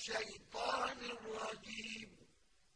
الشيطان